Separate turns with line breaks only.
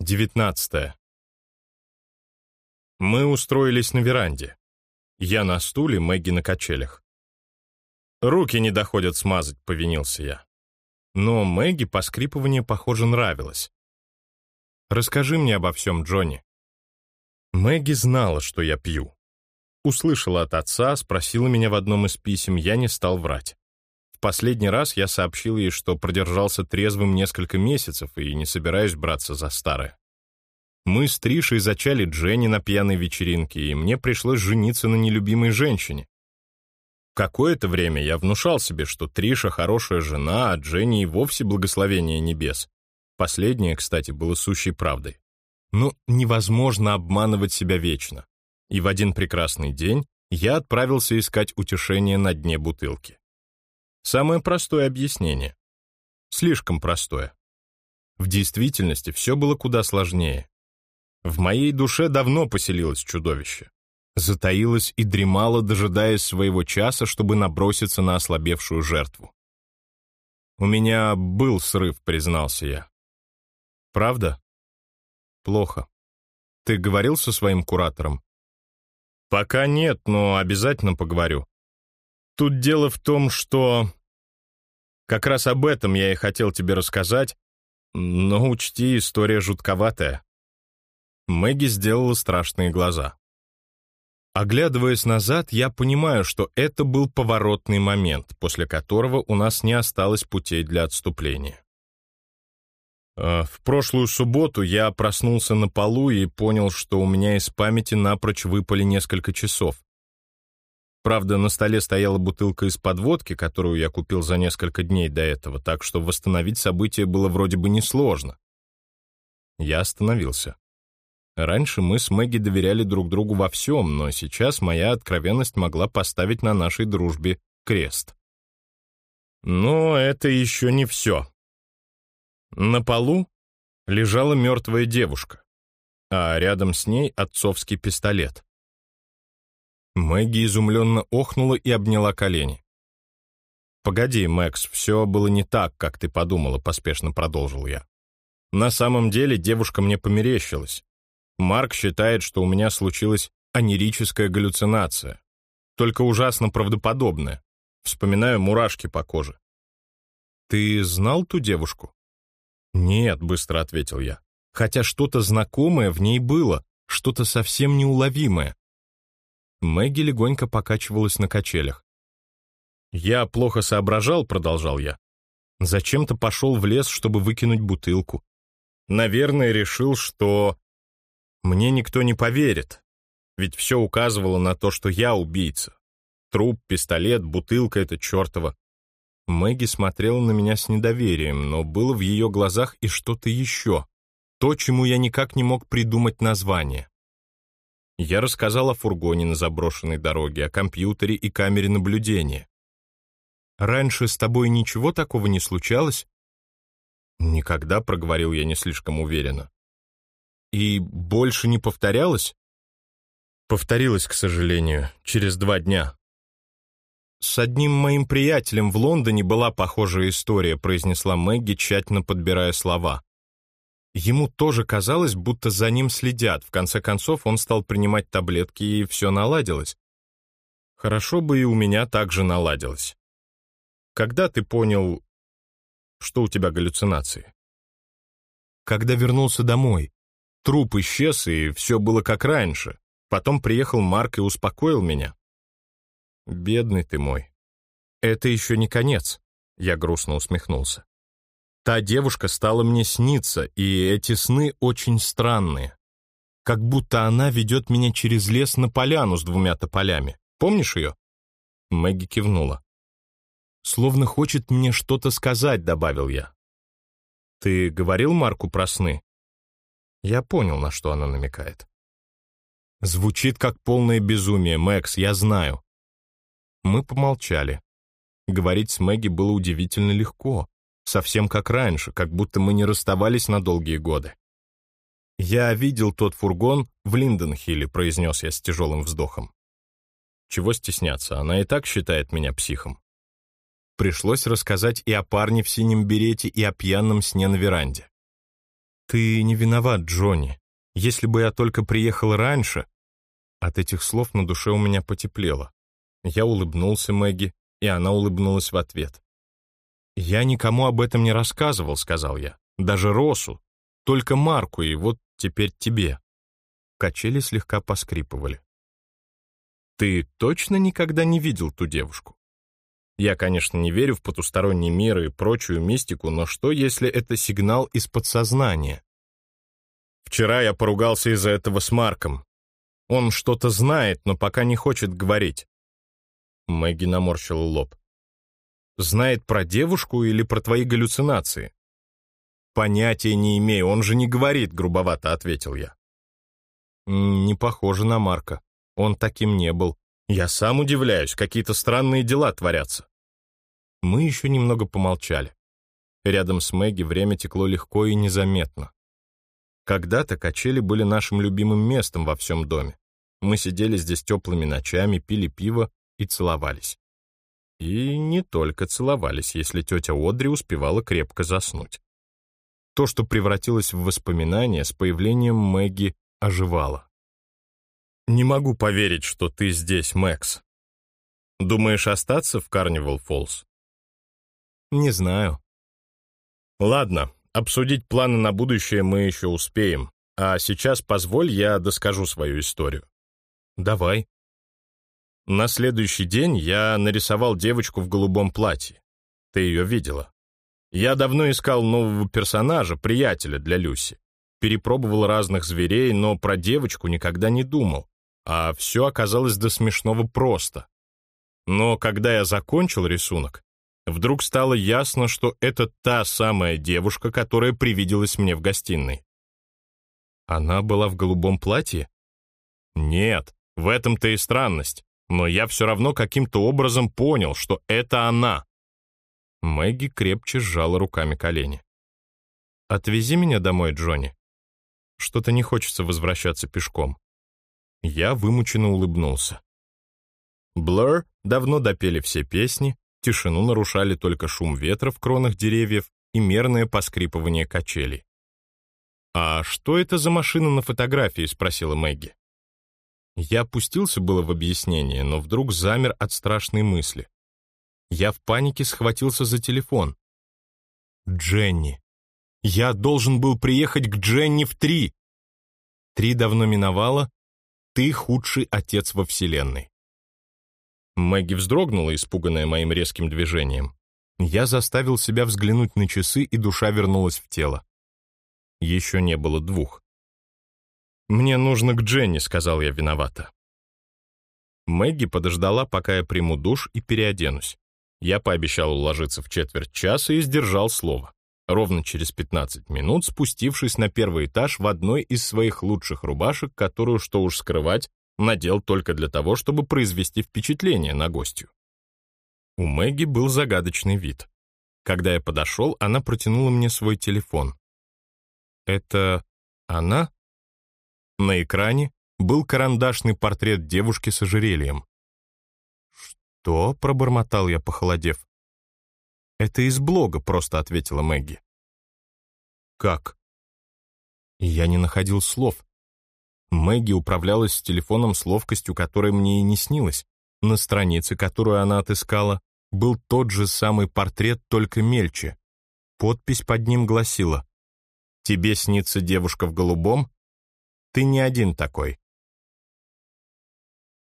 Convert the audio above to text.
19. Мы устроились на веранде. Я на стуле, Мэгги на качелях. Руки не доходят смазать, повинился я. Но Мэгги поскрипывание, похоже, нравилось. Расскажи мне обо всем, Джонни. Мэгги знала, что я пью. Услышала от отца, спросила меня в одном из писем, я не стал врать. Последний раз я сообщил ей, что продержался трезвым несколько месяцев и не собираюсь браться за старое. Мы с Тришей зачали Дженни на пьяной вечеринке, и мне пришлось жениться на нелюбимой женщине. Какое-то время я внушал себе, что Триша хорошая жена, а Дженни и вовсе благословение небес. Последнее, кстати, было сущей правдой. Но невозможно обманывать себя вечно. И в один прекрасный день я отправился искать утешение на дне бутылки. Самое простое объяснение. Слишком простое. В действительности все было куда сложнее. В моей душе давно поселилось чудовище. Затаилось и дремало, дожидаясь своего часа, чтобы наброситься на ослабевшую жертву. «У меня был срыв», — признался я. «Правда?» «Плохо. Ты говорил со своим куратором?» «Пока нет, но обязательно поговорю. Тут дело в том, что...» «Как раз об этом я и хотел тебе рассказать, но учти, история жутковатая. Мэгги сделала страшные глаза. Оглядываясь назад, я понимаю, что это был поворотный момент, после которого у нас не осталось путей для отступления. Э, в прошлую субботу я проснулся на полу и понял, что у меня из памяти напрочь выпали несколько часов. Правда, на столе стояла бутылка из-под водки, которую я купил за несколько дней до этого, так что восстановить события было вроде бы несложно. Я остановился. Раньше мы с Мэгги доверяли друг другу во всем, но сейчас моя откровенность могла поставить на нашей дружбе крест. Но это еще не все. На полу лежала мертвая девушка, а рядом с ней отцовский пистолет. Мэгги изумленно охнула и обняла колени. «Погоди, Мэкс, все было не так, как ты подумала», — поспешно продолжил я. «На самом деле девушка мне померещилась. Марк считает, что у меня случилась анерическая галлюцинация. Только ужасно правдоподобная. Вспоминаю мурашки по коже. «Ты знал ту девушку?» «Нет», — быстро ответил я. Хотя что-то знакомое в ней было, что-то совсем неуловимое. Мэгги легонько покачивалась на качелях. «Я плохо соображал», — продолжал я. «Зачем-то пошел в лес, чтобы выкинуть бутылку. Наверное, решил, что мне никто не поверит, ведь все указывало на то, что я убийца. Труп, пистолет, бутылка — это чертова. Мэгги смотрела на меня с недоверием, но было в ее глазах и что-то еще, то, чему я никак не мог придумать название. Я рассказал о фургоне на заброшенной дороге, о компьютере и камере наблюдения. «Раньше с тобой ничего такого не случалось?» «Никогда», — проговорил я не слишком уверенно. И больше не повторялось? Повторилось, к сожалению, через два дня. «С одним моим приятелем в Лондоне была похожая история», произнесла Мэгги, тщательно подбирая слова. Ему тоже казалось, будто за ним следят. В конце концов, он стал принимать таблетки, и все наладилось. Хорошо бы и у меня также наладилось. Когда ты понял, что у тебя галлюцинации? Когда вернулся домой. Труп исчез, и все было как раньше. Потом приехал Марк и успокоил меня. Бедный ты мой. Это еще не конец, я грустно усмехнулся. Та девушка стала мне сниться, и эти сны очень странные. Как будто она ведет меня через лес на поляну с двумя тополями. Помнишь ее? Мэгги кивнула. «Словно хочет мне что-то сказать», — добавил я. «Ты говорил Марку про сны?» Я понял, на что она намекает. Звучит как полное безумие, Мэкс, я знаю. Мы помолчали. Говорить с Мэгги было удивительно легко, совсем как раньше, как будто мы не расставались на долгие годы. «Я видел тот фургон в Линденхилле», — произнес я с тяжелым вздохом. Чего стесняться, она и так считает меня психом. Пришлось рассказать и о парне в синем берете, и о пьяном сне на веранде. «Ты не виноват, Джонни. Если бы я только приехал раньше...» От этих слов на душе у меня потеплело. Я улыбнулся Мэгги, и она улыбнулась в ответ. «Я никому об этом не рассказывал», — сказал я. «Даже Росу. Только Марку, и вот теперь тебе». Качели слегка поскрипывали. «Ты точно никогда не видел ту девушку?» Я, конечно, не верю в потусторонний мир и прочую мистику, но что, если это сигнал из подсознания? Вчера я поругался из-за этого с Марком. Он что-то знает, но пока не хочет говорить. Мэгги наморщила лоб. Знает про девушку или про твои галлюцинации? Понятия не имею, он же не говорит, грубовато ответил я. Не похоже на Марка. Он таким не был. Я сам удивляюсь, какие-то странные дела творятся. Мы еще немного помолчали. Рядом с Мэгги время текло легко и незаметно. Когда-то качели были нашим любимым местом во всем доме. Мы сидели здесь теплыми ночами, пили пиво и целовались. И не только целовались, если тетя Одри успевала крепко заснуть. То, что превратилось в воспоминание, с появлением Мэгги оживало. «Не могу поверить, что ты здесь, Мэкс. Думаешь остаться в Карнивал Фоллс?» Не знаю. Ладно, обсудить планы на будущее мы еще успеем. А сейчас позволь, я доскажу свою историю. Давай. На следующий день я нарисовал девочку в голубом платье. Ты ее видела. Я давно искал нового персонажа, приятеля для Люси. Перепробовал разных зверей, но про девочку никогда не думал. А все оказалось до смешного просто. Но когда я закончил рисунок, Вдруг стало ясно, что это та самая девушка, которая привиделась мне в гостиной. Она была в голубом платье? Нет, в этом-то и странность. Но я все равно каким-то образом понял, что это она. Мэгги крепче сжала руками колени. «Отвези меня домой, Джонни. Что-то не хочется возвращаться пешком». Я вымученно улыбнулся. Блэр давно допели все песни, Тишину нарушали только шум ветра в кронах деревьев и мерное поскрипывание качелей. «А что это за машина на фотографии?» — спросила Мэгги. Я опустился было в объяснение, но вдруг замер от страшной мысли. Я в панике схватился за телефон. «Дженни! Я должен был приехать к Дженни в три!» Три давно миновало. Ты худший отец во Вселенной. Мэгги вздрогнула, испуганная моим резким движением. Я заставил себя взглянуть на часы, и душа вернулась в тело. Еще не было двух. «Мне нужно к Дженни», — сказал я виновато. Мэгги подождала, пока я приму душ и переоденусь. Я пообещал уложиться в четверть часа и сдержал слово. Ровно через 15 минут, спустившись на первый этаж в одной из своих лучших рубашек, которую, что уж скрывать, надел только для того, чтобы произвести впечатление на гостью. У Мэгги был загадочный вид. Когда я подошел, она протянула мне свой телефон. «Это она?» На экране был карандашный портрет девушки с ожерельем. «Что?» — пробормотал я, похолодев. «Это из блога», — просто ответила Мэгги. «Как?» Я не находил слов. Мэгги управлялась с телефоном с ловкостью, которой мне и не снилось. На странице, которую она отыскала, был тот же самый портрет, только мельче. Подпись под ним гласила «Тебе снится девушка в голубом? Ты не один такой.